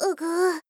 うぐう